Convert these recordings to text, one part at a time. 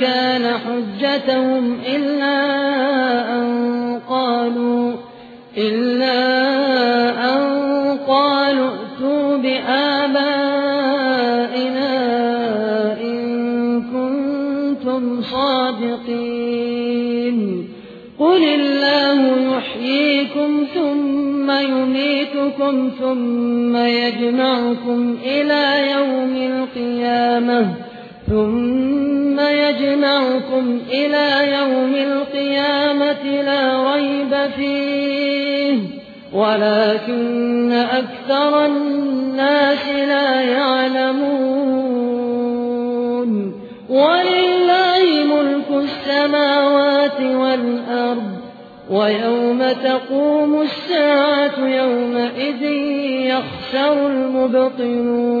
كان حجتهم إلا أن قالوا إلا أن قالوا ائتوا بآبائنا إن كنتم صادقين. قل الله يحييكم ثم يميتكم ثم يجمعكم إلى يوم القيامة. ثم يجمعكم إلى يوم القيامة لا ريب فيه. ولكن أكثر الناس لا يعلمون. ولله ملك السماوات والأرض ويوم تقوم الساعة يومئذ يخسر المبطلون.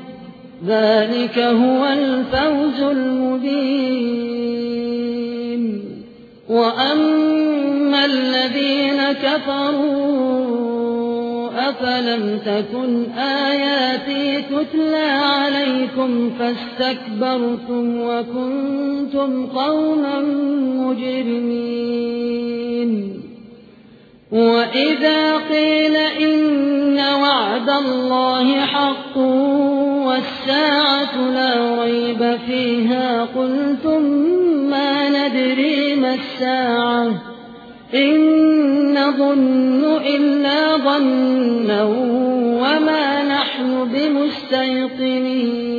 ذلك هو الفوز المبين. وأما الذين كفروا أفلم تكن آياتي تتلى عليكم فاستكبرتم وكنتم قوما مجرمين. وإذا قيل إن وعد الله حق والساعة لا ريب فيها قلتم ما ندري ما الساعة إن نظن إلا ظنا وما نحن بمستيقنين